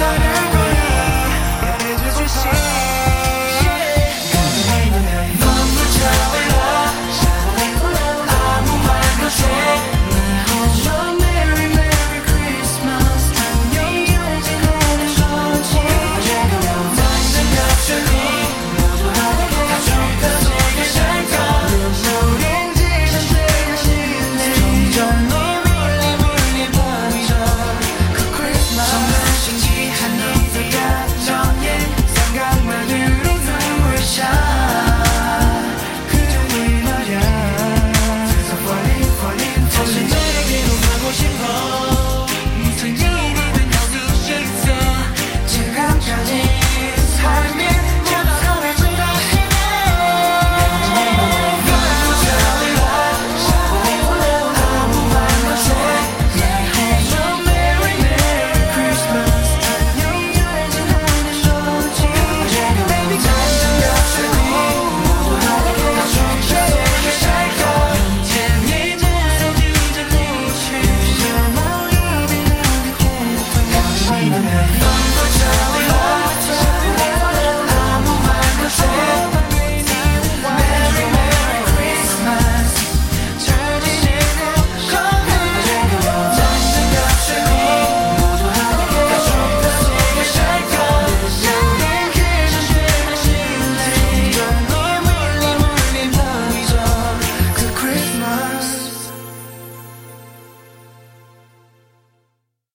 that